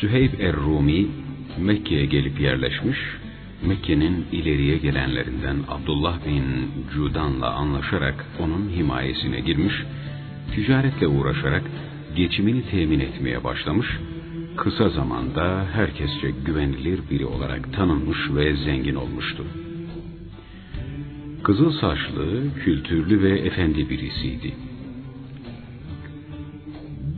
Süheyb er-Rumi Mekke'ye gelip yerleşmiş, Mekke'nin ileriye gelenlerinden Abdullah bin Cudan'la anlaşarak onun himayesine girmiş, ticaretle uğraşarak geçimini temin etmeye başlamış, kısa zamanda herkesçe güvenilir biri olarak tanınmış ve zengin olmuştu. Kızıl saçlı, kültürlü ve efendi birisiydi.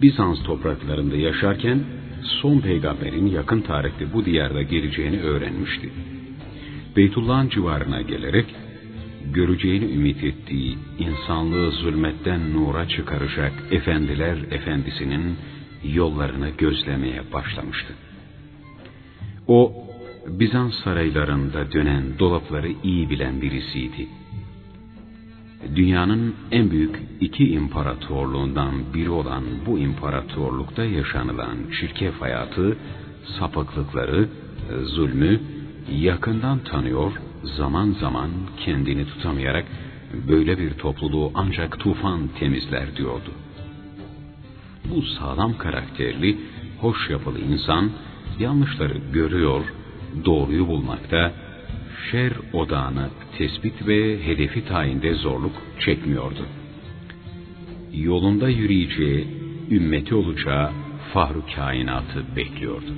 Bizans topraklarında yaşarken son peygamberin yakın tarihte bu diyarda geleceğini öğrenmişti. Beytullah'ın civarına gelerek göreceğini ümit ettiği insanlığı zulmetten nura çıkaracak efendiler efendisinin yollarını gözlemeye başlamıştı. O Bizans saraylarında dönen dolapları iyi bilen birisiydi. Dünyanın en büyük iki imparatorluğundan biri olan bu imparatorlukta yaşanılan çirkef hayatı, sapıklıkları, zulmü yakından tanıyor, zaman zaman kendini tutamayarak böyle bir topluluğu ancak tufan temizler diyordu. Bu sağlam karakterli, hoş yapılı insan yanlışları görüyor, doğruyu bulmakta, şer odağını tespit ve hedefi tayinde zorluk çekmiyordu. Yolunda yürüyeceği, ümmeti olacağı fahru kainatı bekliyordu.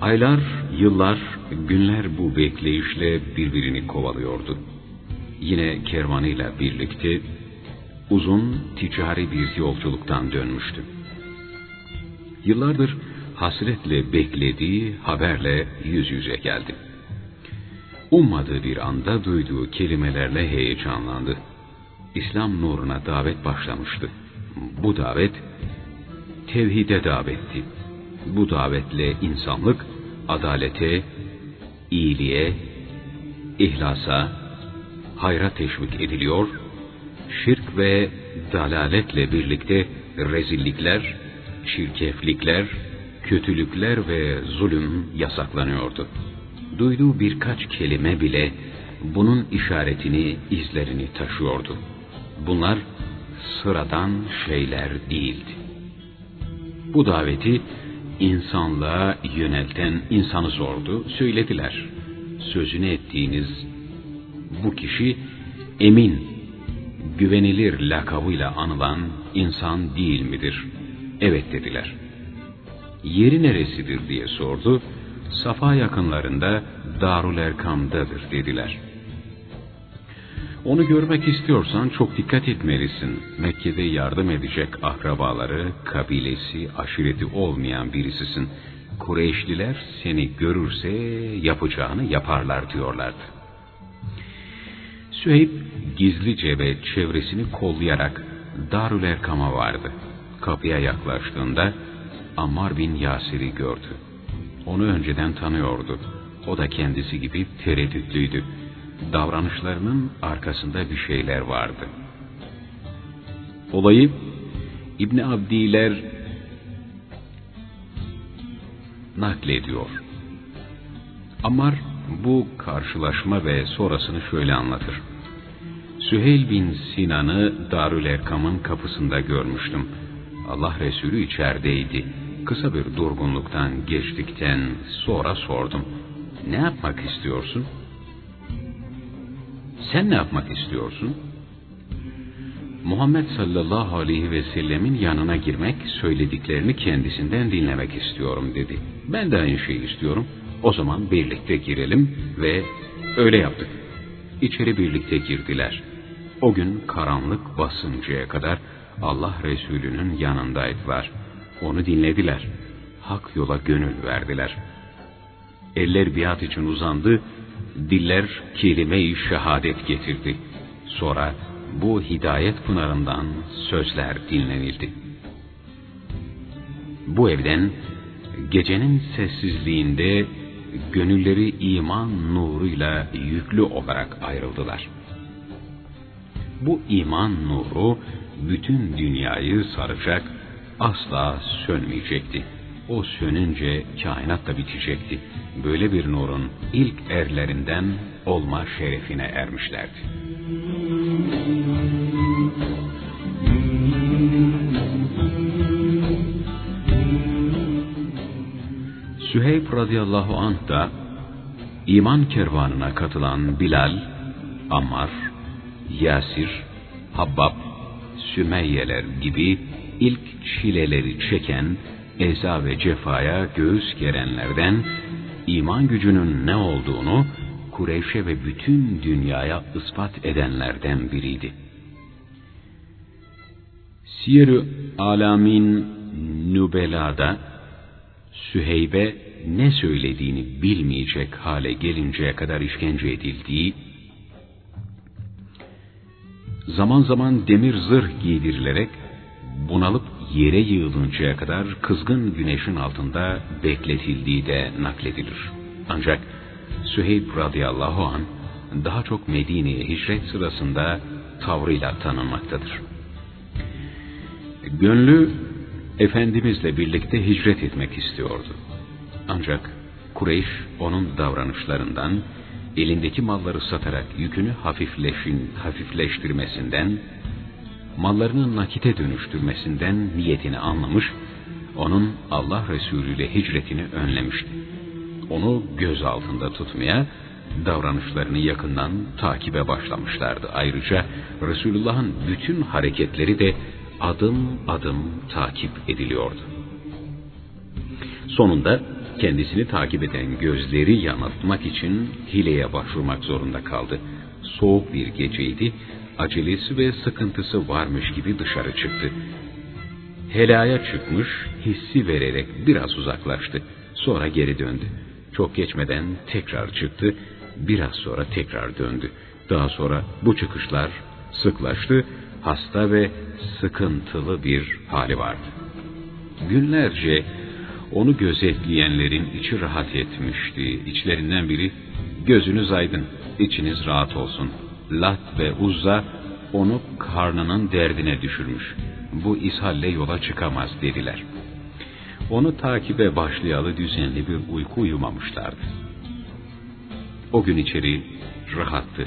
Aylar, yıllar, günler bu bekleyişle birbirini kovalıyordu. Yine kervanıyla birlikte uzun ticari bir yolculuktan dönmüştü. Yıllardır hasretle beklediği haberle yüz yüze geldi. Ummadığı bir anda duyduğu kelimelerle heyecanlandı. İslam nuruna davet başlamıştı. Bu davet tevhide davetti. Bu davetle insanlık adalete, iyiliğe, ihlasa, hayra teşvik ediliyor, şirk ve dalaletle birlikte rezillikler, çirkeflikler, kötülükler ve zulüm yasaklanıyordu. Duyduğu birkaç kelime bile bunun işaretini, izlerini taşıyordu. Bunlar sıradan şeyler değildi. Bu daveti insanlığa yönelten insanı sordu, söylediler. Sözünü ettiğiniz bu kişi emin, güvenilir lakabıyla anılan insan değil midir? Evet dediler. Yeri neresidir diye sordu. Safa yakınlarında Darul Erkam'dadır dediler. Onu görmek istiyorsan çok dikkat etmelisin. Mekke'de yardım edecek akrabaları, kabilesi, aşireti olmayan birisisin. Kureyşliler seni görürse yapacağını yaparlar diyorlardı. Süheyb gizlice ve çevresini kollayarak Darül Erkam'a vardı. Kapıya yaklaştığında Ammar bin Yasir'i gördü. Onu önceden tanıyordu. O da kendisi gibi tereddütlüydü. Davranışlarının arkasında bir şeyler vardı. Olayı İbni Abdiler naklediyor. Ammar bu karşılaşma ve sonrasını şöyle anlatır. Süheyl bin Sinan'ı Darül Erkam'ın kapısında görmüştüm. Allah Resulü içerideydi. Kısa bir durgunluktan geçtikten sonra sordum. Ne yapmak istiyorsun? Sen ne yapmak istiyorsun? Muhammed sallallahu aleyhi ve sellemin yanına girmek, söylediklerini kendisinden dinlemek istiyorum dedi. Ben de aynı şeyi istiyorum. O zaman birlikte girelim ve öyle yaptık. İçeri birlikte girdiler. O gün karanlık basıncaya kadar Allah Resulü'nün yanındaydılar. Onu dinlediler. Hak yola gönül verdiler. Eller biat için uzandı, diller kelime-i şehadet getirdi. Sonra bu hidayet pınarından sözler dinlenildi. Bu evden gecenin sessizliğinde gönülleri iman nuruyla yüklü olarak ayrıldılar. Bu iman nuru bütün dünyayı saracak, asla sönmeyecekti. O sönünce kainat da bitecekti. Böyle bir nurun ilk erlerinden olma şerefine ermişlerdi. Süheyb radıyallahu anh da iman kervanına katılan Bilal, Ammar, Yasir, Habbab, Sümeyyeler gibi ilk çileleri çeken eza ve cefaya göğüs gerenlerden iman gücünün ne olduğunu Kureyş'e ve bütün dünyaya ispat edenlerden biriydi. Siyer-i Alamin Nübela'da Süheybe ne söylediğini bilmeyecek hale gelinceye kadar işkence edildiği, zaman zaman demir zırh giydirilerek bunalıp yere yığılıncaya kadar kızgın güneşin altında bekletildiği de nakledilir. Ancak Süheyb radıyallahu an daha çok Medine'ye hicret sırasında tavrıyla tanınmaktadır. Gönlü Efendimizle birlikte hicret etmek istiyordu. Ancak Kureyş onun davranışlarından, elindeki malları satarak yükünü hafifleşin, hafifleştirmesinden, mallarını nakite dönüştürmesinden niyetini anlamış, onun Allah Resulü ile hicretini önlemişti. Onu göz altında tutmaya, davranışlarını yakından takibe başlamışlardı. Ayrıca Resulullah'ın bütün hareketleri de adım adım takip ediliyordu. Sonunda kendisini takip eden gözleri yanıltmak için hileye başvurmak zorunda kaldı. Soğuk bir geceydi, acelesi ve sıkıntısı varmış gibi dışarı çıktı. Helaya çıkmış, hissi vererek biraz uzaklaştı. Sonra geri döndü. Çok geçmeden tekrar çıktı, biraz sonra tekrar döndü. Daha sonra bu çıkışlar sıklaştı, hasta ve sıkıntılı bir hali vardı. Günlerce onu gözetleyenlerin içi rahat etmişti. İçlerinden biri, gözünüz aydın, içiniz rahat olsun. Lat ve Uzza onu karnının derdine düşürmüş. Bu ishalle yola çıkamaz dediler. Onu takibe başlayalı düzenli bir uyku uyumamışlardı. O gün içeri rahattı.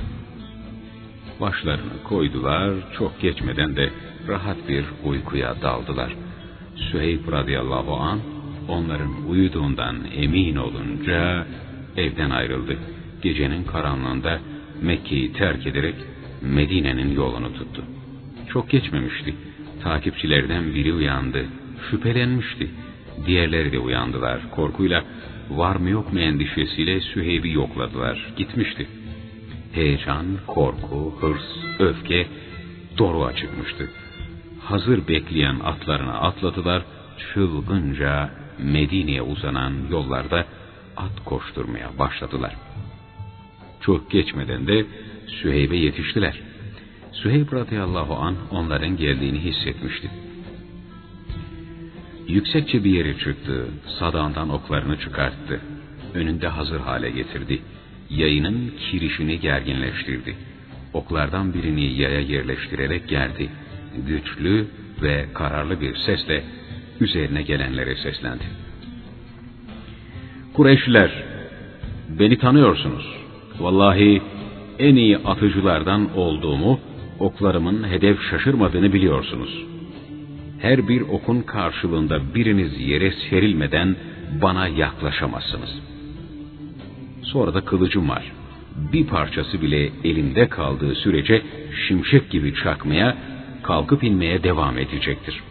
Başlarını koydular, çok geçmeden de rahat bir uykuya daldılar. Süheyb radıyallahu an onların uyuduğundan emin olunca evden ayrıldı. Gecenin karanlığında Mekke'yi terk ederek Medine'nin yolunu tuttu. Çok geçmemişti. Takipçilerden biri uyandı. Şüphelenmişti. Diğerleri de uyandılar. Korkuyla var mı yok mu endişesiyle Süheyb'i yokladılar. Gitmişti. Heyecan, korku, hırs, öfke doruğa çıkmıştı. Hazır bekleyen atlarına atladılar. Çılgınca Medine'ye uzanan yollarda at koşturmaya başladılar. Çok geçmeden de Süheyb'e yetiştiler. Süheyb radıyallahu an onların geldiğini hissetmişti. Yüksekçe bir yere çıktı, sadağından oklarını çıkarttı. Önünde hazır hale getirdi. Yayının kirişini gerginleştirdi. Oklardan birini yaya yerleştirerek geldi. Güçlü ve kararlı bir sesle üzerine gelenlere seslendi. Kureyşliler, beni tanıyorsunuz. Vallahi en iyi atıcılardan olduğumu, oklarımın hedef şaşırmadığını biliyorsunuz. Her bir okun karşılığında biriniz yere serilmeden bana yaklaşamazsınız. Sonra da kılıcım var. Bir parçası bile elimde kaldığı sürece şimşek gibi çakmaya, kalkıp inmeye devam edecektir.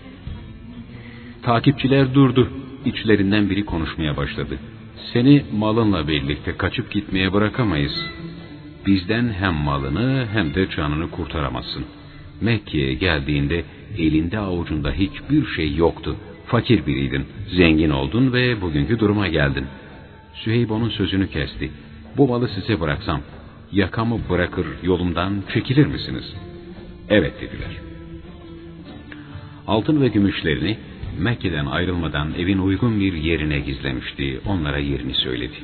Takipçiler durdu. İçlerinden biri konuşmaya başladı. Seni malınla birlikte kaçıp gitmeye bırakamayız. Bizden hem malını hem de canını kurtaramazsın. Mekke'ye geldiğinde elinde avucunda hiçbir şey yoktu. Fakir biriydin, zengin oldun ve bugünkü duruma geldin. Süheyb onun sözünü kesti. Bu malı size bıraksam, yakamı bırakır yolumdan çekilir misiniz? Evet dediler. Altın ve gümüşlerini Mekke'den ayrılmadan evin uygun bir yerine gizlemişti. Onlara yerini söyledi.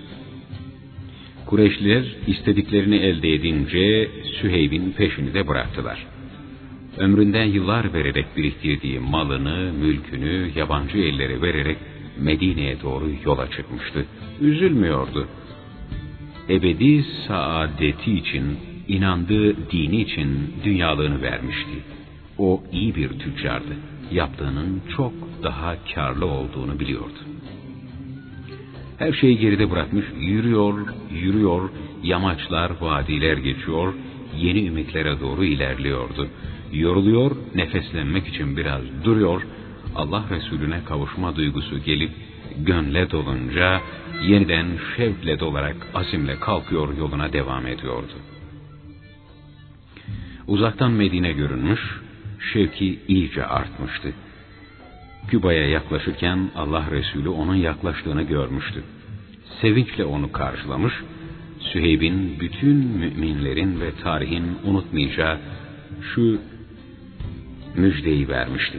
Kureyşliler istediklerini elde edince Süheyb'in peşini de bıraktılar. Ömründen yıllar vererek biriktirdiği malını, mülkünü yabancı ellere vererek Medine'ye doğru yola çıkmıştı. Üzülmüyordu. ebedi saadeti için, inandığı dini için dünyalığını vermişti. O iyi bir tüccardı. Yaptığının çok daha karlı olduğunu biliyordu. Her şeyi geride bırakmış, yürüyor, yürüyor, yamaçlar, vadiler geçiyor, yeni ümitlere doğru ilerliyordu. Yoruluyor, nefeslenmek için biraz duruyor, Allah Resulüne kavuşma duygusu gelip gönle dolunca yeniden şevkle dolarak azimle kalkıyor yoluna devam ediyordu. Uzaktan Medine görünmüş, şevki iyice artmıştı. Küba'ya yaklaşırken Allah Resulü onun yaklaştığını görmüştü. Sevinçle onu karşılamış, Süheyb'in bütün müminlerin ve tarihin unutmayacağı şu müjdeyi vermişti.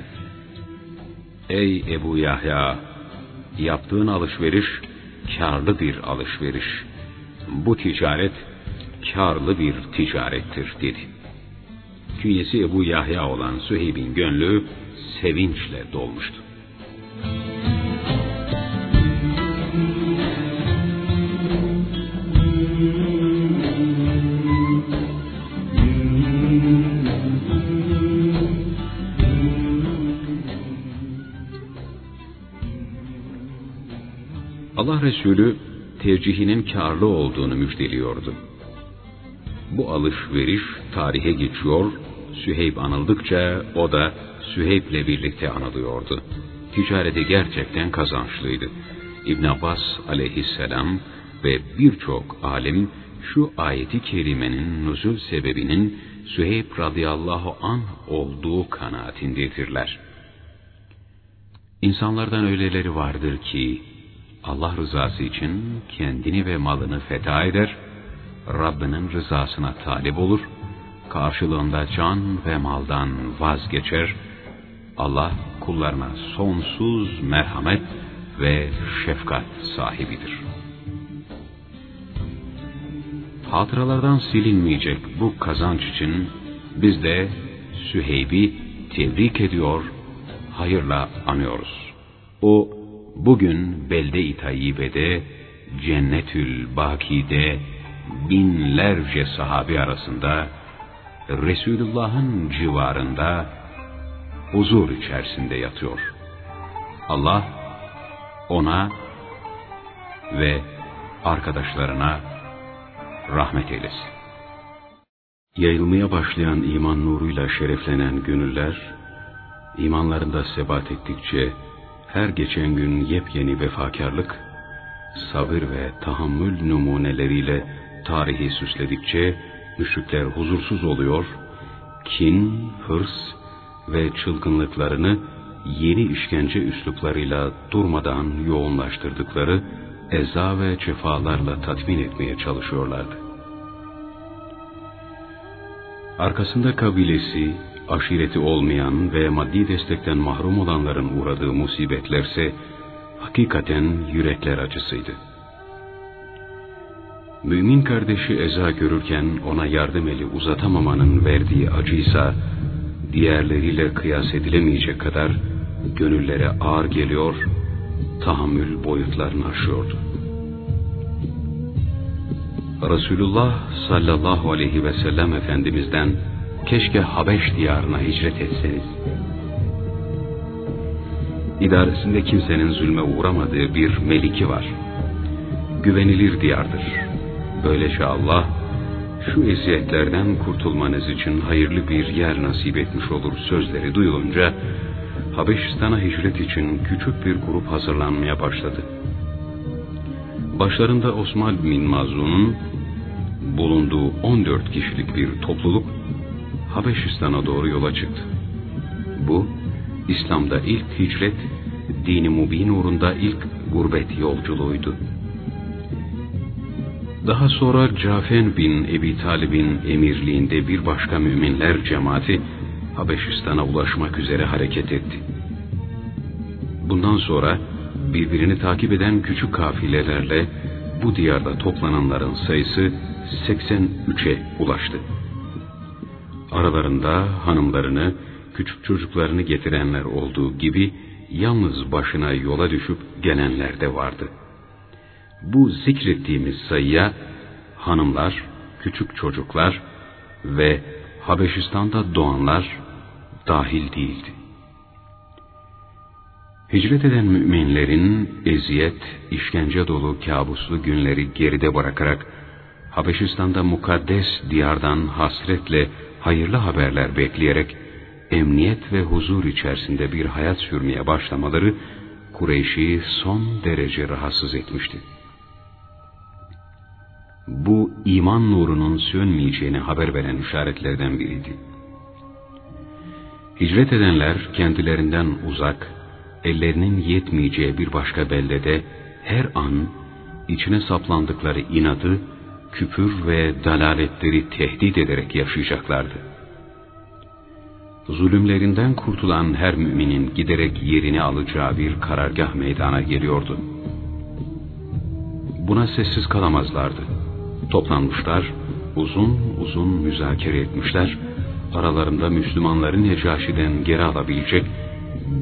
Ey Ebu Yahya! Yaptığın alışveriş karlı bir alışveriş. Bu ticaret karlı bir ticarettir dedi. Künyesi Ebu Yahya olan Süheyb'in gönlü sevinçle dolmuştu. Allah Resulü tercihinin karlı olduğunu müjdeliyordu. Bu alışveriş tarihe geçiyor, Süheyb anıldıkça o da Süheyb'le birlikte anılıyordu. Ticareti gerçekten kazançlıydı. İbn Abbas aleyhisselam ve birçok alim şu ayeti kerimenin nuzul sebebinin Süheyb radıyallahu an olduğu kanaatindedirler. İnsanlardan öyleleri vardır ki Allah rızası için kendini ve malını feda eder, Rabbinin rızasına talip olur, karşılığında can ve maldan vazgeçer, Allah kullarına sonsuz merhamet ve şefkat sahibidir. Hatıralardan silinmeyecek bu kazanç için biz de Süheyb'i tebrik ediyor, hayırla anıyoruz. O bugün Belde-i Tayyibe'de, Cennetül Baki'de binlerce sahabi arasında Resulullah'ın civarında huzur içerisinde yatıyor. Allah ona ve arkadaşlarına rahmet eylesin. Yayılmaya başlayan iman nuruyla şereflenen gönüller, imanlarında sebat ettikçe her geçen gün yepyeni vefakarlık, sabır ve tahammül numuneleriyle tarihi süsledikçe müşrikler huzursuz oluyor, kin, hırs ve çılgınlıklarını yeni işkence üsluplarıyla durmadan yoğunlaştırdıkları eza ve cefalarla tatmin etmeye çalışıyorlardı. Arkasında kabilesi, aşireti olmayan ve maddi destekten mahrum olanların uğradığı musibetlerse hakikaten yürekler acısıydı. Mümin kardeşi eza görürken ona yardım eli uzatamamanın verdiği acıysa, diğerleriyle kıyas edilemeyecek kadar gönüllere ağır geliyor, tahammül boyutlarını aşıyordu. Resulullah sallallahu aleyhi ve sellem Efendimiz'den keşke Habeş diyarına hicret etseniz. İdaresinde kimsenin zulme uğramadığı bir meliki var. Güvenilir diyardır. Böylece Allah şu eziyetlerden kurtulmanız için hayırlı bir yer nasip etmiş olur sözleri duyulunca Habeşistan'a hicret için küçük bir grup hazırlanmaya başladı. Başlarında Osman bin Mazun'un bulunduğu 14 kişilik bir topluluk Habeşistan'a doğru yola çıktı. Bu, İslam'da ilk hicret, dini mubin uğrunda ilk gurbet yolculuğuydu. Daha sonra Cafen bin Ebi Talib'in emirliğinde bir başka müminler cemaati Habeşistan'a ulaşmak üzere hareket etti. Bundan sonra birbirini takip eden küçük kafilelerle bu diyarda toplananların sayısı 83'e ulaştı. Aralarında hanımlarını, küçük çocuklarını getirenler olduğu gibi yalnız başına yola düşüp gelenler de vardı. Bu zikrettiğimiz sayıya hanımlar, küçük çocuklar ve Habeşistan'da doğanlar dahil değildi. Hicret eden müminlerin eziyet, işkence dolu kabuslu günleri geride bırakarak Habeşistan'da mukaddes diyardan hasretle hayırlı haberler bekleyerek emniyet ve huzur içerisinde bir hayat sürmeye başlamaları Kureyş'i son derece rahatsız etmişti. Bu iman nurunun sönmeyeceğini haber veren işaretlerden biriydi. Hicret edenler kendilerinden uzak, ellerinin yetmeyeceği bir başka beldede her an içine saplandıkları inadı, küfür ve dalaletleri tehdit ederek yaşayacaklardı. Zulümlerinden kurtulan her müminin giderek yerini alacağı bir karargah meydana geliyordu. Buna sessiz kalamazlardı. Toplanmışlar, uzun uzun müzakere etmişler, aralarında Müslümanları Necaşi'den geri alabilecek,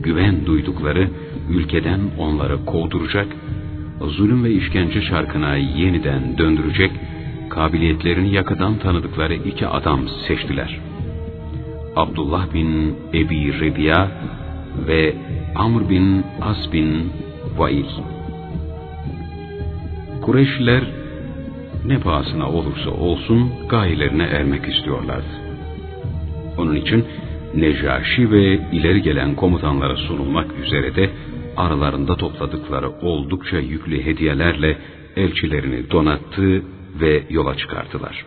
güven duydukları ülkeden onları kovduracak, zulüm ve işkence şarkına yeniden döndürecek, kabiliyetlerini yakadan tanıdıkları iki adam seçtiler. Abdullah bin Ebi Rebiya ve Amr bin As bin Vail. Kureyşliler ne pahasına olursa olsun gayelerine ermek istiyorlardı. Onun için Necaşi ve ileri gelen komutanlara sunulmak üzere de aralarında topladıkları oldukça yüklü hediyelerle elçilerini donattı ve yola çıkarttılar.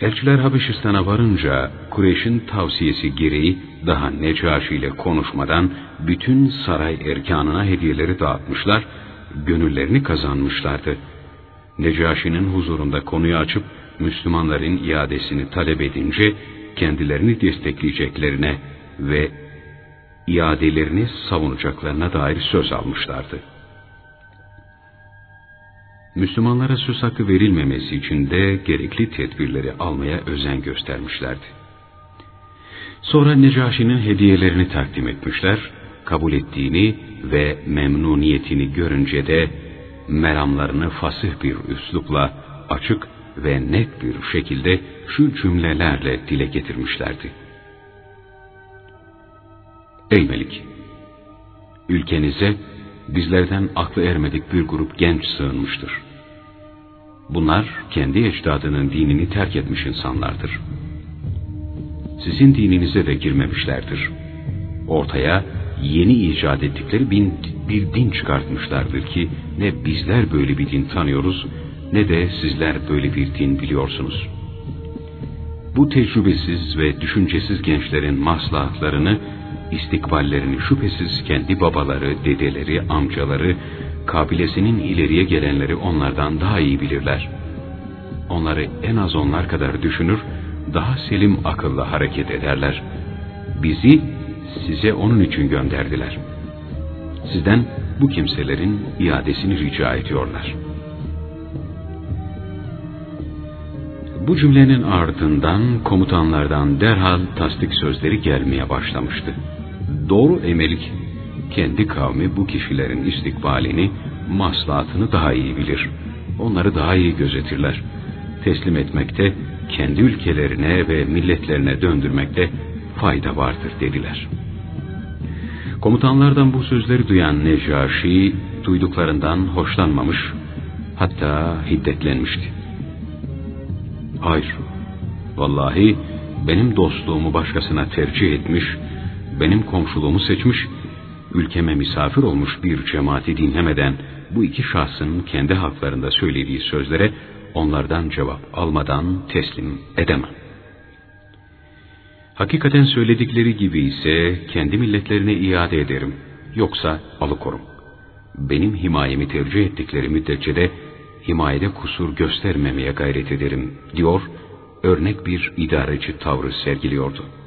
Elçiler Habeşistan'a varınca Kureyş'in tavsiyesi gereği daha Necaşi ile konuşmadan bütün saray erkanına hediyeleri dağıtmışlar, gönüllerini kazanmışlardı. Necaşi'nin huzurunda konuyu açıp Müslümanların iadesini talep edince kendilerini destekleyeceklerine ve iadelerini savunacaklarına dair söz almışlardı. Müslümanlara söz hakkı verilmemesi için de gerekli tedbirleri almaya özen göstermişlerdi. Sonra Necaşi'nin hediyelerini takdim etmişler, kabul ettiğini ve memnuniyetini görünce de meramlarını fasih bir üslupla açık ve net bir şekilde şu cümlelerle dile getirmişlerdi. Ey Melik! Ülkenize bizlerden aklı ermedik bir grup genç sığınmıştır. Bunlar kendi ecdadının dinini terk etmiş insanlardır. Sizin dininize de girmemişlerdir. Ortaya yeni icat ettikleri bin, bir din çıkartmışlardır ki ne bizler böyle bir din tanıyoruz ne de sizler böyle bir din biliyorsunuz. Bu tecrübesiz ve düşüncesiz gençlerin maslahatlarını, istikballerini şüphesiz kendi babaları, dedeleri, amcaları, kabilesinin ileriye gelenleri onlardan daha iyi bilirler. Onları en az onlar kadar düşünür, daha selim akılla hareket ederler. Bizi size onun için gönderdiler. Sizden bu kimselerin iadesini rica ediyorlar. Bu cümlenin ardından komutanlardan derhal tasdik sözleri gelmeye başlamıştı. Doğru emelik kendi kavmi bu kişilerin istikbalini, maslahatını daha iyi bilir. Onları daha iyi gözetirler. Teslim etmekte, kendi ülkelerine ve milletlerine döndürmekte fayda vardır dediler. Komutanlardan bu sözleri duyan Necaşi duyduklarından hoşlanmamış, hatta hiddetlenmişti. Hayır, vallahi benim dostluğumu başkasına tercih etmiş, benim komşuluğumu seçmiş ülkeme misafir olmuş bir cemaati dinlemeden bu iki şahsın kendi haklarında söylediği sözlere onlardan cevap almadan teslim edemem. Hakikaten söyledikleri gibi ise kendi milletlerine iade ederim. Yoksa alıkorum. Benim himayemi tercih ettikleri müddetçe de himayede kusur göstermemeye gayret ederim diyor, örnek bir idareci tavrı sergiliyordu.''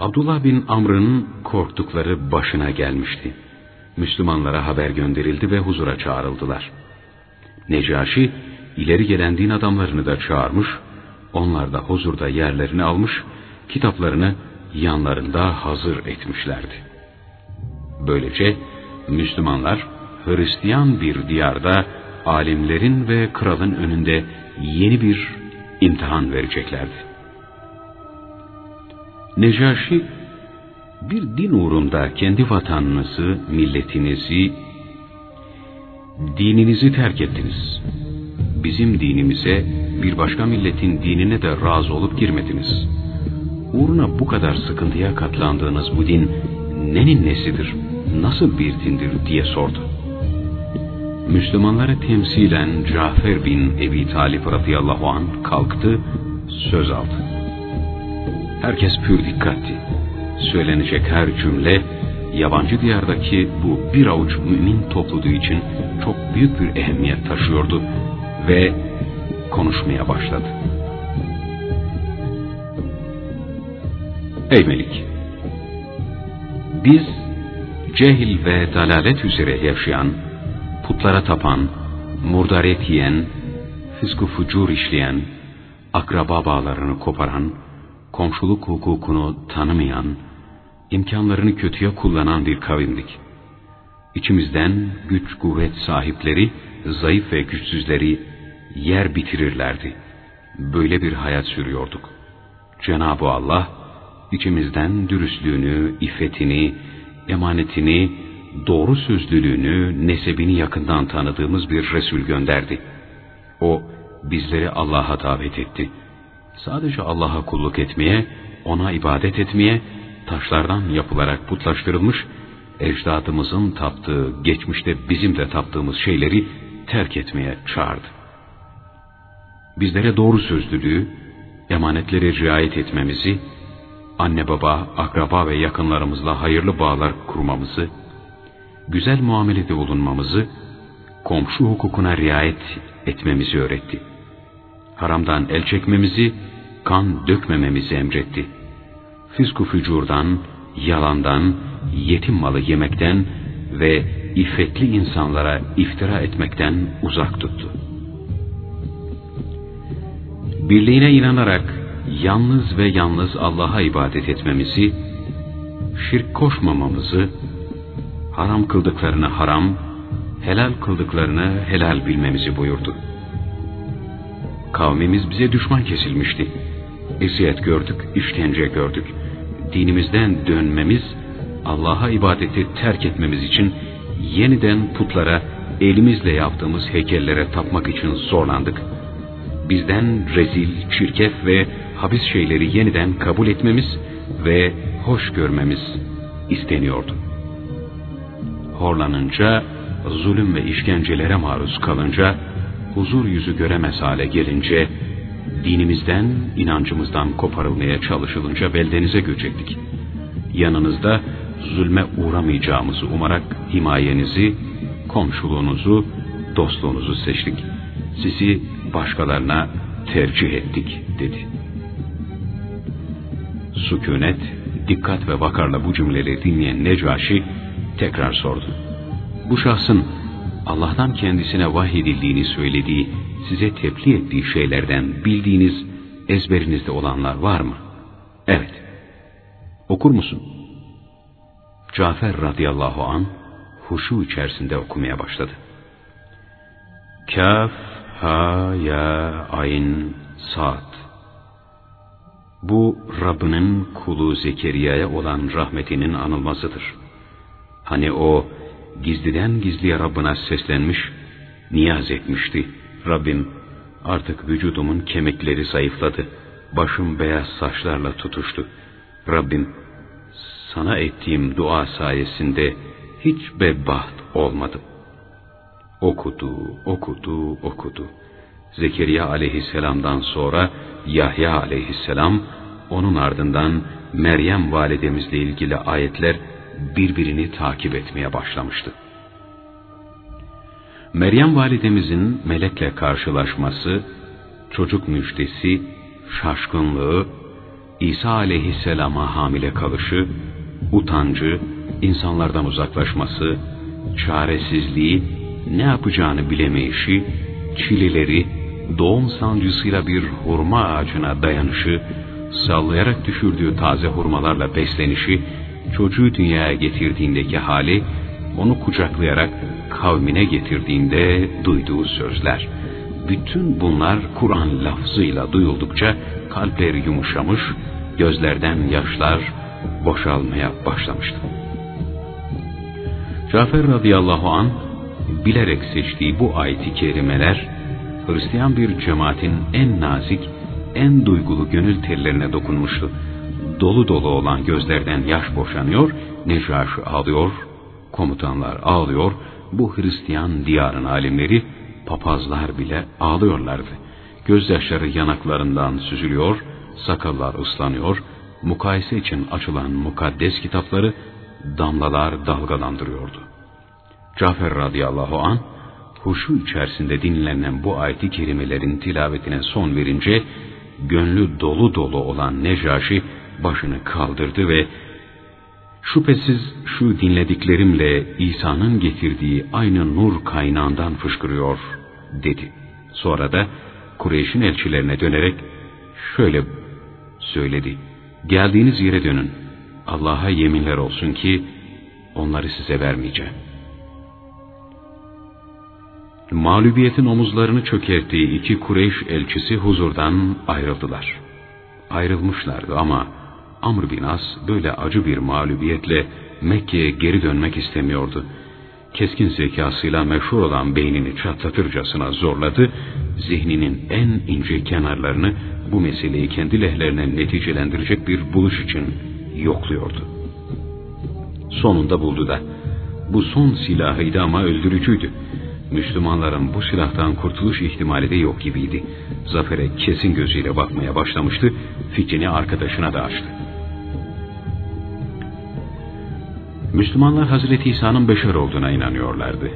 Abdullah bin Amr'ın korktukları başına gelmişti. Müslümanlara haber gönderildi ve huzura çağrıldılar. Necaşi ileri gelen din adamlarını da çağırmış, onlar da huzurda yerlerini almış, kitaplarını yanlarında hazır etmişlerdi. Böylece Müslümanlar Hristiyan bir diyarda alimlerin ve kralın önünde yeni bir imtihan vereceklerdi. Necaşi bir din uğrunda kendi vatanınızı, milletinizi, dininizi terk ettiniz. Bizim dinimize bir başka milletin dinine de razı olup girmediniz. Uğruna bu kadar sıkıntıya katlandığınız bu din nenin nesidir, nasıl bir dindir diye sordu. Müslümanları temsilen Cafer bin Ebi Talip radıyallahu an kalktı, söz aldı. Herkes pür dikkatti. Söylenecek her cümle yabancı diyardaki bu bir avuç mümin topluluğu için çok büyük bir ehemmiyet taşıyordu ve konuşmaya başladı. Ey Melik! Biz cehil ve dalalet üzere yaşayan, putlara tapan, murdaret yiyen, fıskı fucur işleyen, akraba bağlarını koparan, komşuluk hukukunu tanımayan, imkanlarını kötüye kullanan bir kavimdik. İçimizden güç kuvvet sahipleri, zayıf ve güçsüzleri yer bitirirlerdi. Böyle bir hayat sürüyorduk. Cenab-ı Allah, içimizden dürüstlüğünü, iffetini, emanetini, doğru sözlülüğünü, nesebini yakından tanıdığımız bir Resul gönderdi. O, bizleri Allah'a davet etti. Sadece Allah'a kulluk etmeye, ona ibadet etmeye, taşlardan yapılarak putlaştırılmış, ecdadımızın taptığı, geçmişte bizim de taptığımız şeyleri terk etmeye çağırdı. Bizlere doğru sözlülüğü, emanetlere riayet etmemizi, anne baba, akraba ve yakınlarımızla hayırlı bağlar kurmamızı, güzel muamelede bulunmamızı, komşu hukukuna riayet etmemizi öğretti. Haramdan el çekmemizi, kan dökmememizi emretti. Fisku fücurdan, yalandan, yetim malı yemekten ve iffetli insanlara iftira etmekten uzak tuttu. Birliğine inanarak yalnız ve yalnız Allah'a ibadet etmemizi, şirk koşmamamızı, haram kıldıklarını haram, helal kıldıklarını helal bilmemizi buyurdu. Kavmimiz bize düşman kesilmişti. Eziyet gördük, işkence gördük. Dinimizden dönmemiz, Allah'a ibadeti terk etmemiz için yeniden putlara, elimizle yaptığımız heykellere tapmak için zorlandık. Bizden rezil, çirkef ve habis şeyleri yeniden kabul etmemiz ve hoş görmemiz isteniyordu. Horlanınca, zulüm ve işkencelere maruz kalınca, huzur yüzü göremez hale gelince, dinimizden, inancımızdan koparılmaya çalışılınca beldenize göç. Yanınızda zulme uğramayacağımızı umarak himayenizi, komşuluğunuzu, dostluğunuzu seçtik. Sizi başkalarına tercih ettik dedi. Sükunet, dikkat ve vakarla bu cümleleri dinleyen Necaşi tekrar sordu. Bu şahsın Allah'tan kendisine vahyedildiğini söylediği, size tebliğ ettiği şeylerden bildiğiniz, ezberinizde olanlar var mı? Evet. Okur musun? Cafer radıyallahu an huşu içerisinde okumaya başladı. Kaf, ha, ya, ayn, saat. Bu Rabbinin kulu Zekeriya'ya olan rahmetinin anılmasıdır. Hani o gizliden gizliye Rabbına seslenmiş, niyaz etmişti. Rabbim artık vücudumun kemikleri zayıfladı. Başım beyaz saçlarla tutuştu. Rabbim sana ettiğim dua sayesinde hiç bedbaht olmadım. Okudu, okudu, okudu. Zekeriya aleyhisselamdan sonra Yahya aleyhisselam, onun ardından Meryem validemizle ilgili ayetler birbirini takip etmeye başlamıştı. Meryem validemizin melekle karşılaşması, çocuk müjdesi, şaşkınlığı, İsa aleyhisselama hamile kalışı, utancı, insanlardan uzaklaşması, çaresizliği, ne yapacağını bilemeyişi, çileleri, doğum sancısıyla bir hurma ağacına dayanışı, sallayarak düşürdüğü taze hurmalarla beslenişi, çocuğu dünyaya getirdiğindeki hali, onu kucaklayarak kavmine getirdiğinde duyduğu sözler. Bütün bunlar Kur'an lafzıyla duyuldukça kalpler yumuşamış, gözlerden yaşlar boşalmaya başlamıştı. Cafer radıyallahu an bilerek seçtiği bu ayeti kerimeler Hristiyan bir cemaatin en nazik, en duygulu gönül tellerine dokunmuştu. Dolu dolu olan gözlerden yaş boşanıyor, Necaşi ağlıyor, komutanlar ağlıyor, bu Hristiyan diyarın alimleri, papazlar bile ağlıyorlardı. Gözyaşları yanaklarından süzülüyor, sakallar ıslanıyor, mukayese için açılan mukaddes kitapları damlalar dalgalandırıyordu. Cafer radıyallahu an huşu içerisinde dinlenen bu ayeti kerimelerin tilavetine son verince gönlü dolu dolu olan Necaşi başını kaldırdı ve şüphesiz şu dinlediklerimle İsa'nın getirdiği aynı nur kaynağından fışkırıyor dedi. Sonra da Kureyş'in elçilerine dönerek şöyle söyledi. Geldiğiniz yere dönün. Allah'a yeminler olsun ki onları size vermeyeceğim. Mağlubiyetin omuzlarını çökerttiği iki Kureyş elçisi huzurdan ayrıldılar. Ayrılmışlardı ama Amr bin As böyle acı bir mağlubiyetle Mekke'ye geri dönmek istemiyordu. Keskin zekasıyla meşhur olan beynini çatlatırcasına zorladı, zihninin en ince kenarlarını bu meseleyi kendi lehlerine neticelendirecek bir buluş için yokluyordu. Sonunda buldu da. Bu son silahıydı ama öldürücüydü. Müslümanların bu silahtan kurtuluş ihtimali de yok gibiydi. Zafer'e kesin gözüyle bakmaya başlamıştı, fikrini arkadaşına da açtı. Müslümanlar Hazreti İsa'nın beşer olduğuna inanıyorlardı.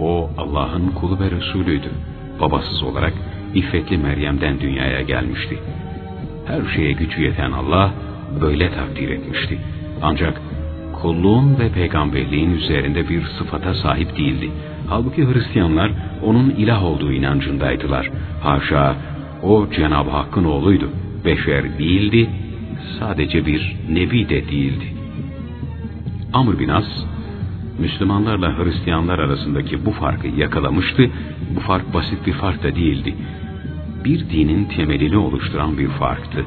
O Allah'ın kulu ve Resulüydü. Babasız olarak iffetli Meryem'den dünyaya gelmişti. Her şeye gücü yeten Allah böyle takdir etmişti. Ancak kulluğun ve peygamberliğin üzerinde bir sıfata sahip değildi. Halbuki Hristiyanlar onun ilah olduğu inancındaydılar. Haşa o Cenab-ı Hakk'ın oğluydu. Beşer değildi, sadece bir nebi de değildi. Amr bin As, Müslümanlarla Hristiyanlar arasındaki bu farkı yakalamıştı. Bu fark basit bir fark da değildi. Bir dinin temelini oluşturan bir farktı.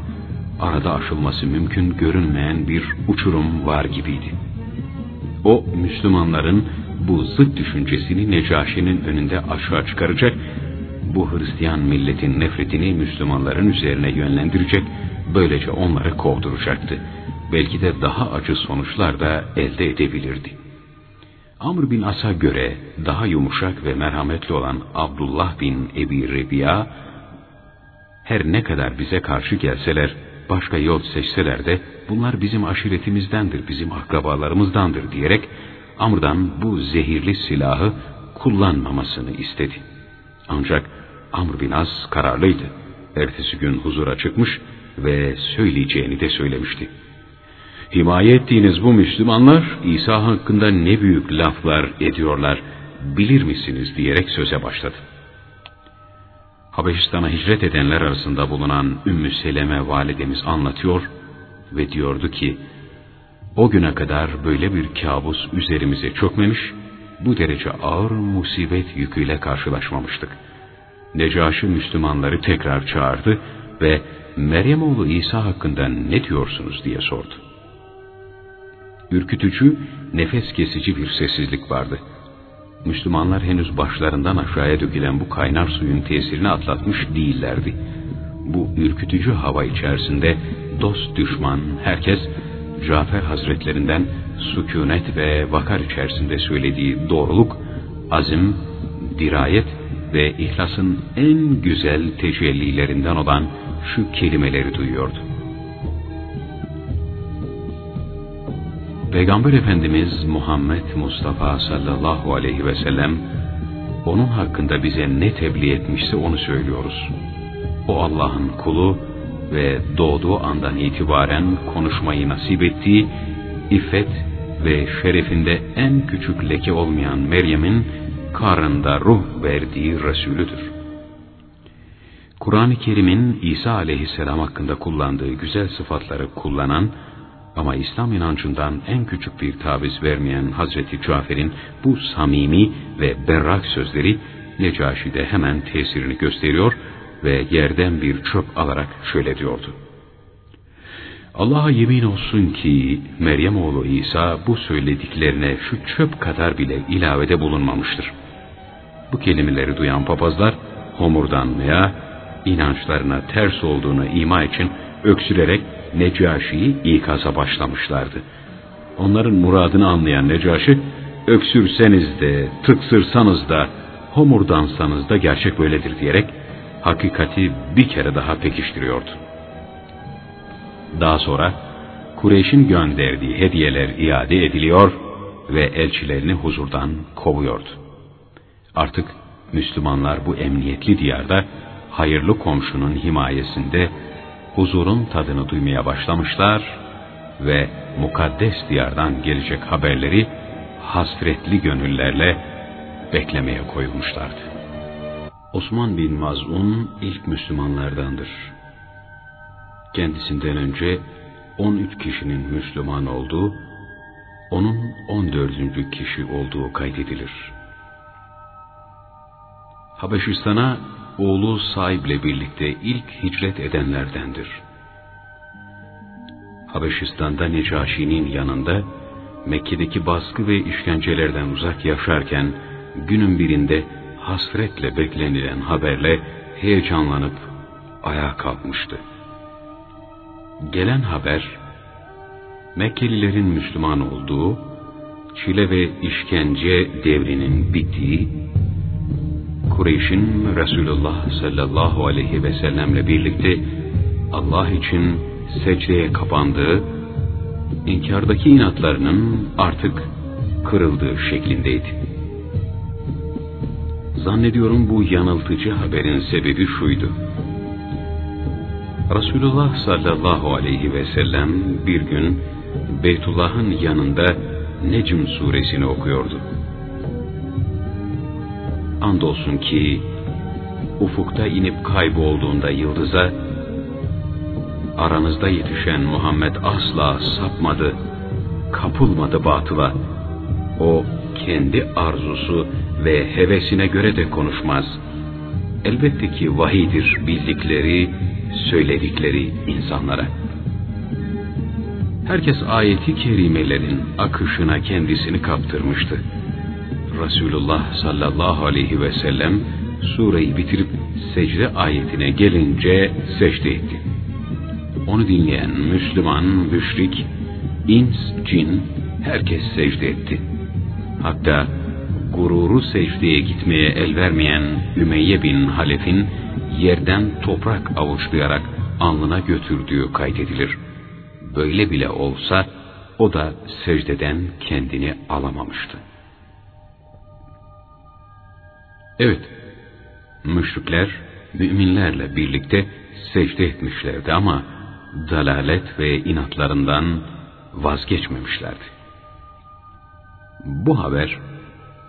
Arada aşılması mümkün görünmeyen bir uçurum var gibiydi. O Müslümanların bu zıt düşüncesini Necaşi'nin önünde aşağı çıkaracak, bu Hristiyan milletin nefretini Müslümanların üzerine yönlendirecek, böylece onları kovduracaktı. Belki de daha acı sonuçlar da elde edebilirdi. Amr bin As'a göre daha yumuşak ve merhametli olan Abdullah bin Ebi Rebiya, her ne kadar bize karşı gelseler, başka yol seçseler de bunlar bizim aşiretimizdendir, bizim akrabalarımızdandır diyerek Amr'dan bu zehirli silahı kullanmamasını istedi. Ancak Amr bin As kararlıydı. Ertesi gün huzura çıkmış ve söyleyeceğini de söylemişti. Himaye ettiğiniz bu Müslümanlar İsa hakkında ne büyük laflar ediyorlar bilir misiniz diyerek söze başladı. Habeşistan'a hicret edenler arasında bulunan Ümmü Seleme validemiz anlatıyor ve diyordu ki o güne kadar böyle bir kabus üzerimize çökmemiş, bu derece ağır musibet yüküyle karşılaşmamıştık. Necaşi Müslümanları tekrar çağırdı ve Meryem oğlu İsa hakkında ne diyorsunuz diye sordu. Ürkütücü, nefes kesici bir sessizlik vardı. Müslümanlar henüz başlarından aşağıya dökülen bu kaynar suyun tesirini atlatmış değillerdi. Bu ürkütücü hava içerisinde dost düşman herkes Cafer Hazretlerinden sükunet ve vakar içerisinde söylediği doğruluk, azim, dirayet ve ihlasın en güzel tecellilerinden olan şu kelimeleri duyuyordu. Peygamber Efendimiz Muhammed Mustafa sallallahu aleyhi ve sellem onun hakkında bize ne tebliğ etmişse onu söylüyoruz. O Allah'ın kulu ve doğduğu andan itibaren konuşmayı nasip ettiği iffet ve şerefinde en küçük leke olmayan Meryem'in karında ruh verdiği Resulüdür. Kur'an-ı Kerim'in İsa aleyhisselam hakkında kullandığı güzel sıfatları kullanan Ama İslam inancından en küçük bir taviz vermeyen Hazreti Cafer'in bu samimi ve berrak sözleri Necaşi'de hemen tesirini gösteriyor ve yerden bir çöp alarak şöyle diyordu. Allah'a yemin olsun ki Meryem oğlu İsa bu söylediklerine şu çöp kadar bile ilavede bulunmamıştır. Bu kelimeleri duyan papazlar homurdanmaya, inançlarına ters olduğunu ima için öksürerek Necaşi'yi ikaza başlamışlardı. Onların muradını anlayan Necaşi, öksürseniz de, tıksırsanız da, homurdansanız da gerçek böyledir diyerek hakikati bir kere daha pekiştiriyordu. Daha sonra Kureyş'in gönderdiği hediyeler iade ediliyor ve elçilerini huzurdan kovuyordu. Artık Müslümanlar bu emniyetli diyarda hayırlı komşunun himayesinde huzurun tadını duymaya başlamışlar ve mukaddes diyardan gelecek haberleri hasretli gönüllerle beklemeye koyulmuşlardı. Osman bin Maz'un ilk Müslümanlardandır. Kendisinden önce 13 kişinin Müslüman olduğu, onun 14. kişi olduğu kaydedilir. Habeşistan'a oğlu Saib'le birlikte ilk hicret edenlerdendir. Habeşistan'da Necaşi'nin yanında Mekke'deki baskı ve işkencelerden uzak yaşarken günün birinde hasretle beklenilen haberle heyecanlanıp ayağa kalkmıştı. Gelen haber Mekkelilerin Müslüman olduğu, çile ve işkence devrinin bittiği, Kureyş'in Resulullah sallallahu aleyhi ve sellemle birlikte Allah için secdeye kapandığı, inkardaki inatlarının artık kırıldığı şeklindeydi. Zannediyorum bu yanıltıcı haberin sebebi şuydu. Resulullah sallallahu aleyhi ve sellem bir gün Beytullah'ın yanında Necm suresini okuyordu. Andolsun ki ufukta inip kaybolduğunda yıldıza aranızda yetişen Muhammed asla sapmadı, kapılmadı batıla. O kendi arzusu ve hevesine göre de konuşmaz. Elbette ki vahidir bildikleri, söyledikleri insanlara. Herkes ayeti kerimelerin akışına kendisini kaptırmıştı. Resulullah sallallahu aleyhi ve sellem sureyi bitirip secde ayetine gelince secde etti. Onu dinleyen Müslüman, müşrik, ins, cin herkes secde etti. Hatta gururu secdeye gitmeye el vermeyen Ümeyye bin Halef'in yerden toprak avuçlayarak alnına götürdüğü kaydedilir. Böyle bile olsa o da secdeden kendini alamamıştı. Evet, müşrikler müminlerle birlikte secde etmişlerdi ama dalalet ve inatlarından vazgeçmemişlerdi. Bu haber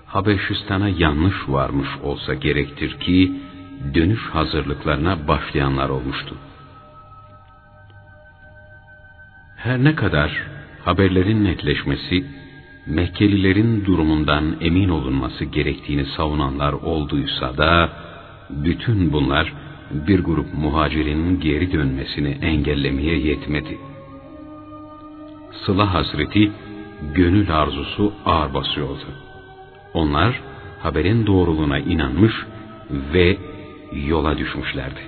Habeşistan'a yanlış varmış olsa gerektir ki dönüş hazırlıklarına başlayanlar olmuştu. Her ne kadar haberlerin netleşmesi, Mekkelilerin durumundan emin olunması gerektiğini savunanlar olduysa da, bütün bunlar bir grup muhacirin geri dönmesini engellemeye yetmedi. Sıla hasreti, gönül arzusu ağır basıyordu. Onlar haberin doğruluğuna inanmış ve yola düşmüşlerdi.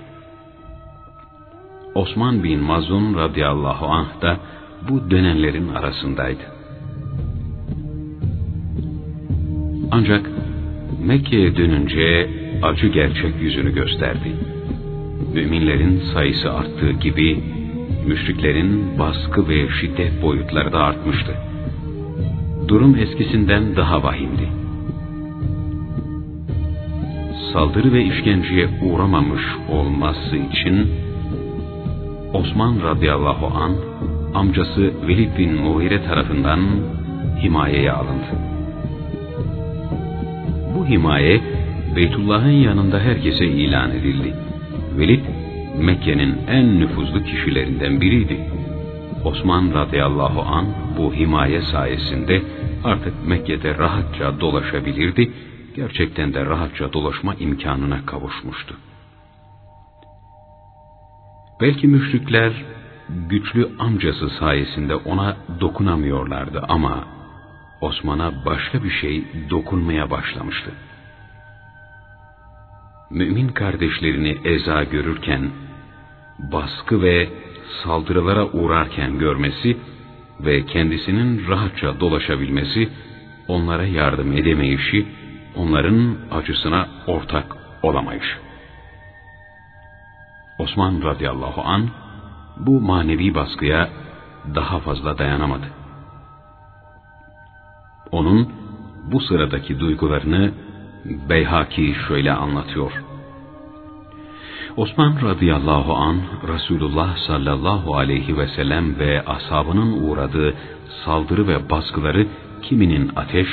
Osman bin Mazun radıyallahu anh da bu dönenlerin arasındaydı. Ancak Mekke'ye dönünce acı gerçek yüzünü gösterdi. Müminlerin sayısı arttığı gibi müşriklerin baskı ve şiddet boyutları da artmıştı. Durum eskisinden daha vahimdi. Saldırı ve işkenceye uğramamış olması için Osman radıyallahu an amcası Velid bin Muhire tarafından himayeye alındı. Himaye Beytullah'ın yanında herkese ilan edildi. Velid Mekke'nin en nüfuzlu kişilerinden biriydi. Osman radıyallahu an bu himaye sayesinde artık Mekke'de rahatça dolaşabilirdi, gerçekten de rahatça dolaşma imkanına kavuşmuştu. Belki müşrikler güçlü amcası sayesinde ona dokunamıyorlardı ama Osman'a başka bir şey dokunmaya başlamıştı. Mümin kardeşlerini eza görürken, baskı ve saldırılara uğrarken görmesi ve kendisinin rahatça dolaşabilmesi, onlara yardım edemeyişi, onların acısına ortak olamayış. Osman radıyallahu an bu manevi baskıya daha fazla dayanamadı. Onun bu sıradaki duygularını Beyhaki şöyle anlatıyor. Osman radıyallahu an Resulullah sallallahu aleyhi ve sellem ve ashabının uğradığı saldırı ve baskıları kiminin ateş,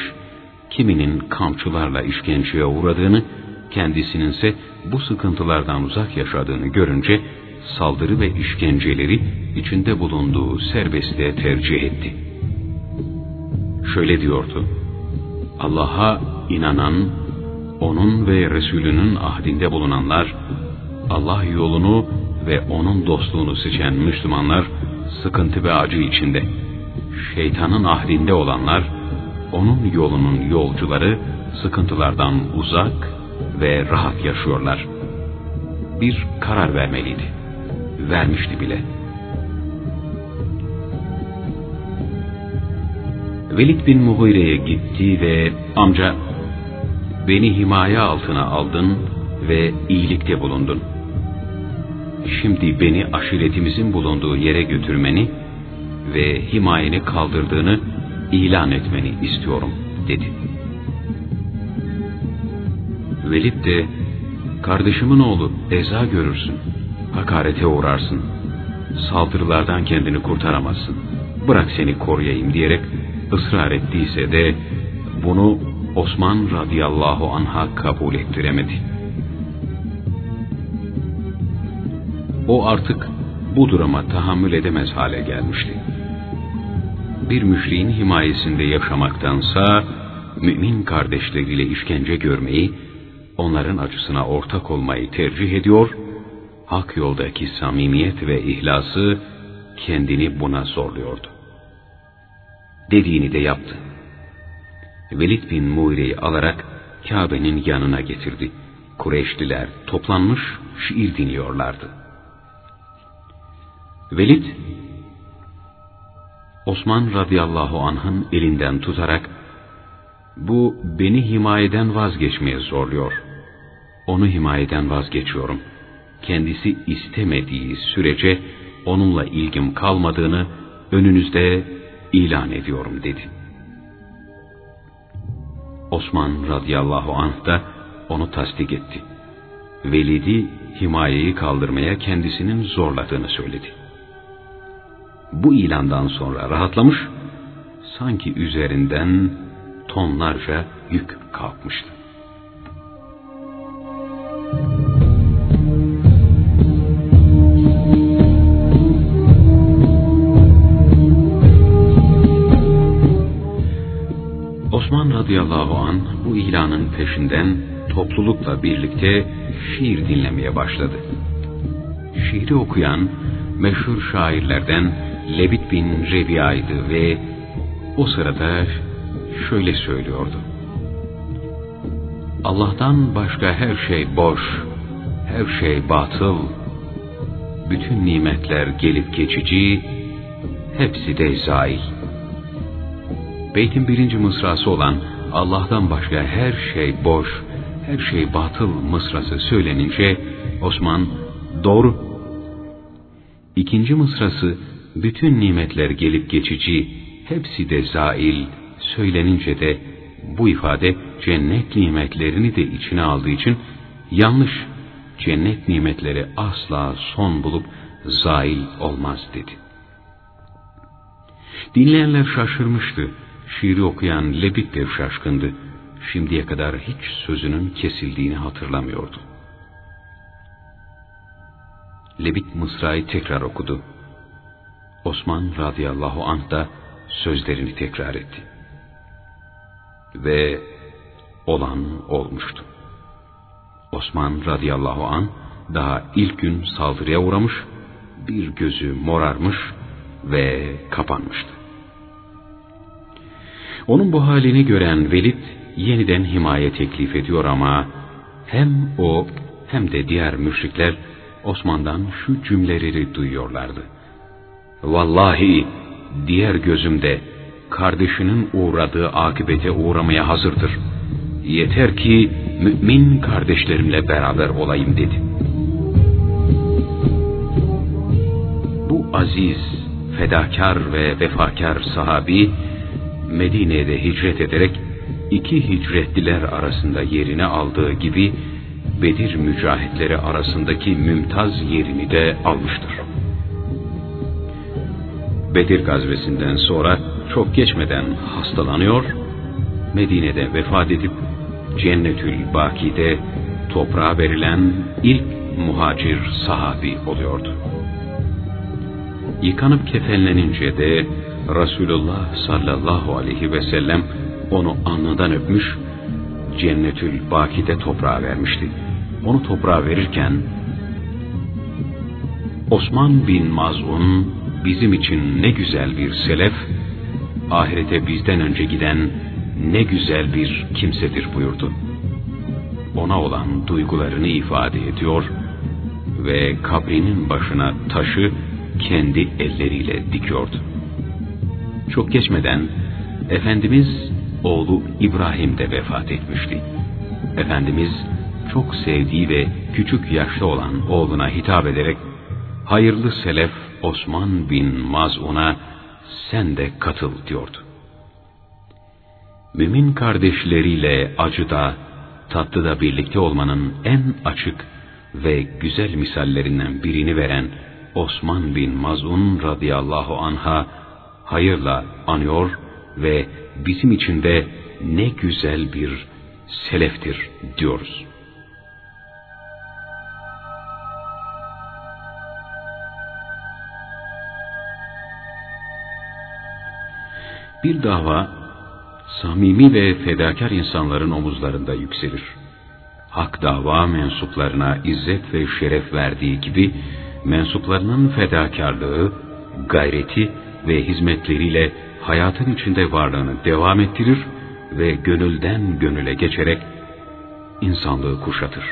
kiminin kamçılarla işkenceye uğradığını, kendisinin ise bu sıkıntılardan uzak yaşadığını görünce saldırı ve işkenceleri içinde bulunduğu serbestliğe tercih etti. Şöyle diyordu, Allah'a inanan, onun ve Resulünün ahdinde bulunanlar, Allah yolunu ve onun dostluğunu seçen Müslümanlar sıkıntı ve acı içinde. Şeytanın ahdinde olanlar, onun yolunun yolcuları sıkıntılardan uzak ve rahat yaşıyorlar. Bir karar vermeliydi. Vermişti bile. Velid bin Muhire'ye gitti ve amca beni himaye altına aldın ve iyilikte bulundun. Şimdi beni aşiretimizin bulunduğu yere götürmeni ve himayeni kaldırdığını ilan etmeni istiyorum dedi. Velid de kardeşimin oğlu eza görürsün, hakarete uğrarsın, saldırılardan kendini kurtaramazsın, bırak seni koruyayım diyerek ısrar ettiyse de bunu Osman radıyallahu anha kabul ettiremedi. O artık bu duruma tahammül edemez hale gelmişti. Bir müşriğin himayesinde yaşamaktansa mümin kardeşleriyle işkence görmeyi, onların acısına ortak olmayı tercih ediyor, hak yoldaki samimiyet ve ihlası kendini buna zorluyordu. Dediğini de yaptı. Velid bin Muire'yi alarak Kabe'nin yanına getirdi. Kureyşliler toplanmış şiir dinliyorlardı. Velid, Osman radıyallahu anh'ın elinden tutarak, bu beni himayeden vazgeçmeye zorluyor. Onu himayeden vazgeçiyorum. Kendisi istemediği sürece onunla ilgim kalmadığını önünüzde ilan ediyorum dedi.'' Osman radıyallahu anh da onu tasdik etti. Velid'i himayeyi kaldırmaya kendisinin zorladığını söyledi. Bu ilandan sonra rahatlamış, sanki üzerinden tonlarca yük kalkmıştı. Radıyallahu an bu ilanın peşinden toplulukla birlikte şiir dinlemeye başladı. Şiiri okuyan meşhur şairlerden Lebit bin Rebiya'ydı ve o sırada şöyle söylüyordu. Allah'tan başka her şey boş, her şey batıl, bütün nimetler gelip geçici, hepsi de zail. Beytin birinci mısrası olan Allah'tan başka her şey boş, her şey batıl mısrası söylenince Osman doğru. İkinci mısrası bütün nimetler gelip geçici, hepsi de zail söylenince de bu ifade cennet nimetlerini de içine aldığı için yanlış. Cennet nimetleri asla son bulup zail olmaz dedi. Dinleyenler şaşırmıştı. Şiiri okuyan Lebit de şaşkındı. Şimdiye kadar hiç sözünün kesildiğini hatırlamıyordu. Lebit Mısra'yı tekrar okudu. Osman radıyallahu anh da sözlerini tekrar etti. Ve olan olmuştu. Osman radıyallahu an daha ilk gün saldırıya uğramış, bir gözü morarmış ve kapanmıştı. Onun bu halini gören Velid yeniden himaye teklif ediyor ama hem o hem de diğer müşrikler Osman'dan şu cümleleri duyuyorlardı. Vallahi diğer gözümde kardeşinin uğradığı akibete uğramaya hazırdır. Yeter ki mümin kardeşlerimle beraber olayım dedi. Bu aziz, fedakar ve vefakar sahabi Medine'de hicret ederek iki hicretliler arasında yerini aldığı gibi Bedir mücahitleri arasındaki mümtaz yerini de almıştır. Bedir gazvesinden sonra çok geçmeden hastalanıyor, Medine'de vefat edip Cennetül Baki'de toprağa verilen ilk muhacir sahabi oluyordu. Yıkanıp kefenlenince de Resulullah sallallahu aleyhi ve sellem onu alnından öpmüş, Cennetül Baki'de toprağa vermişti. Onu toprağa verirken Osman bin Maz'un bizim için ne güzel bir selef, ahirete bizden önce giden ne güzel bir kimsedir buyurdu. Ona olan duygularını ifade ediyor ve kabrinin başına taşı kendi elleriyle dikiyordu. Çok geçmeden Efendimiz oğlu İbrahim de vefat etmişti. Efendimiz çok sevdiği ve küçük yaşta olan oğluna hitap ederek hayırlı selef Osman bin Maz'un'a sen de katıl diyordu. Mümin kardeşleriyle acıda, tatlıda birlikte olmanın en açık ve güzel misallerinden birini veren Osman bin Maz'un radıyallahu anha hayırla anıyor ve bizim için de ne güzel bir seleftir diyoruz. Bir dava samimi ve fedakar insanların omuzlarında yükselir. Hak dava mensuplarına izzet ve şeref verdiği gibi mensuplarının fedakarlığı, gayreti ve hizmetleriyle hayatın içinde varlığını devam ettirir ve gönülden gönüle geçerek insanlığı kuşatır.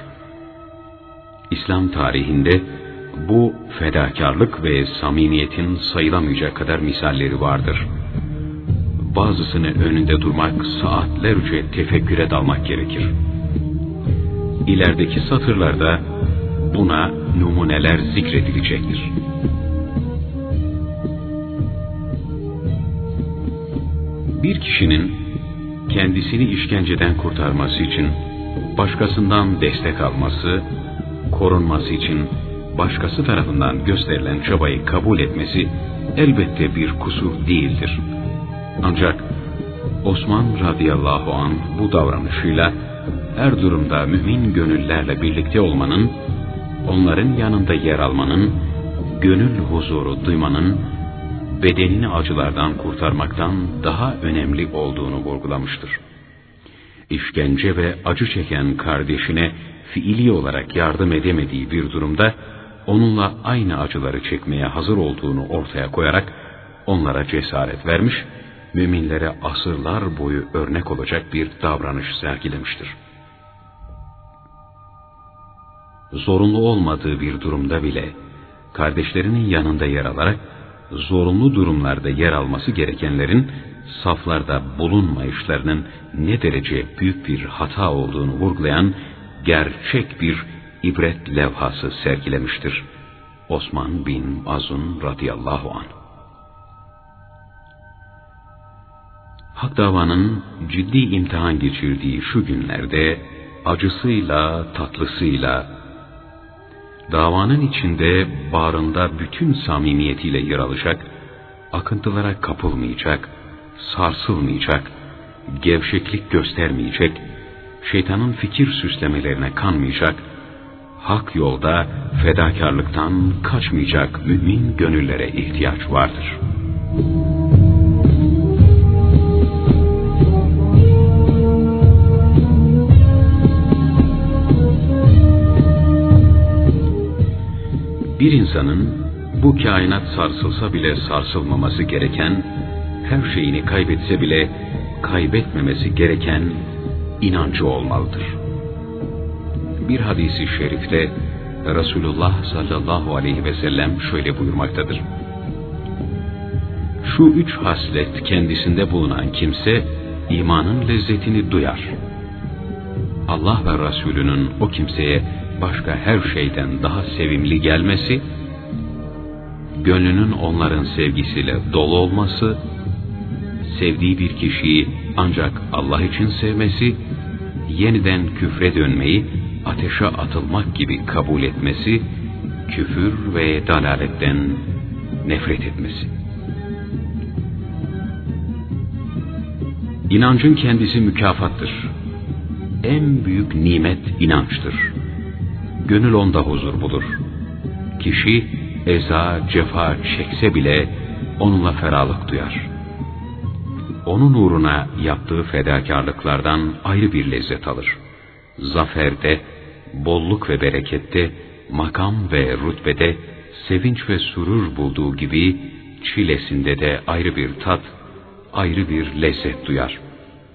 İslam tarihinde bu fedakarlık ve samimiyetin sayılamayacak kadar misalleri vardır. Bazısının önünde durmak, saatlerce tefekküre dalmak gerekir. İlerideki satırlarda buna numuneler zikredilecektir. Bir kişinin kendisini işkenceden kurtarması için başkasından destek alması, korunması için başkası tarafından gösterilen çabayı kabul etmesi elbette bir kusur değildir. Ancak Osman radıyallahu an bu davranışıyla her durumda mümin gönüllerle birlikte olmanın, onların yanında yer almanın, gönül huzuru duymanın bedenini acılardan kurtarmaktan daha önemli olduğunu vurgulamıştır. İşkence ve acı çeken kardeşine fiili olarak yardım edemediği bir durumda onunla aynı acıları çekmeye hazır olduğunu ortaya koyarak onlara cesaret vermiş, müminlere asırlar boyu örnek olacak bir davranış sergilemiştir. Zorunlu olmadığı bir durumda bile kardeşlerinin yanında yer alarak zorunlu durumlarda yer alması gerekenlerin saflarda bulunmayışlarının ne derece büyük bir hata olduğunu vurgulayan gerçek bir ibret levhası sergilemiştir. Osman bin Azun radıyallahu anh. Hak davanın ciddi imtihan geçirdiği şu günlerde acısıyla tatlısıyla davanın içinde bağrında bütün samimiyetiyle yer alacak, akıntılara kapılmayacak, sarsılmayacak, gevşeklik göstermeyecek, şeytanın fikir süslemelerine kanmayacak, hak yolda fedakarlıktan kaçmayacak mümin gönüllere ihtiyaç vardır. Bir insanın bu kainat sarsılsa bile sarsılmaması gereken, her şeyini kaybetse bile kaybetmemesi gereken inancı olmalıdır. Bir hadisi şerifte Resulullah sallallahu aleyhi ve sellem şöyle buyurmaktadır. Şu üç haslet kendisinde bulunan kimse imanın lezzetini duyar. Allah ve Resulünün o kimseye başka her şeyden daha sevimli gelmesi, gönlünün onların sevgisiyle dolu olması, sevdiği bir kişiyi ancak Allah için sevmesi, yeniden küfre dönmeyi ateşe atılmak gibi kabul etmesi, küfür ve dalaletten nefret etmesi. İnancın kendisi mükafattır. En büyük nimet inançtır. Gönül onda huzur bulur. Kişi eza, cefa çekse bile onunla ferahlık duyar. Onun uğruna yaptığı fedakarlıklardan ayrı bir lezzet alır. Zaferde, bolluk ve berekette, makam ve rütbede sevinç ve surur bulduğu gibi çilesinde de ayrı bir tat, ayrı bir lezzet duyar.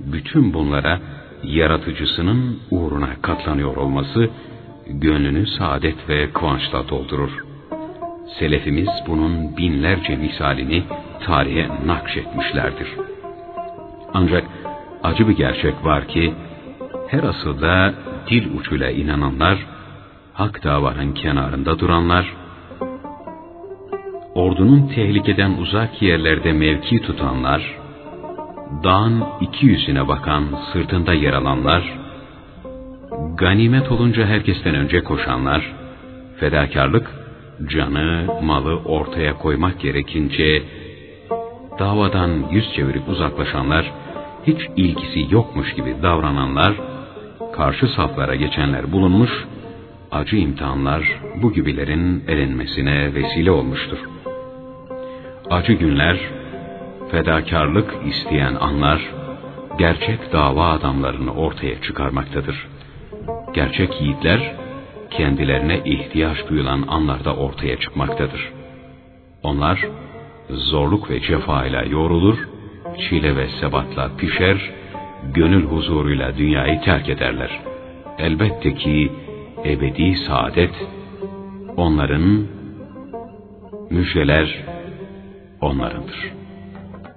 Bütün bunlara yaratıcısının uğruna katlanıyor olması gönlünü saadet ve kıvançla doldurur. Selefimiz bunun binlerce misalini tarihe nakşetmişlerdir. Ancak acı bir gerçek var ki her asılda dil uçuyla inananlar, hak davanın kenarında duranlar, ordunun tehlikeden uzak yerlerde mevki tutanlar, dağın iki yüzüne bakan sırtında yer alanlar, ganimet olunca herkesten önce koşanlar, fedakarlık, canı, malı ortaya koymak gerekince, davadan yüz çevirip uzaklaşanlar, hiç ilgisi yokmuş gibi davrananlar, karşı saflara geçenler bulunmuş, acı imtihanlar bu gibilerin elenmesine vesile olmuştur. Acı günler, fedakarlık isteyen anlar, gerçek dava adamlarını ortaya çıkarmaktadır. Gerçek yiğitler, kendilerine ihtiyaç duyulan anlarda ortaya çıkmaktadır. Onlar, zorluk ve cefa ile yorulur, çile ve sebatla pişer, gönül huzuruyla dünyayı terk ederler. Elbette ki ebedi saadet onların müjdeler onlarındır.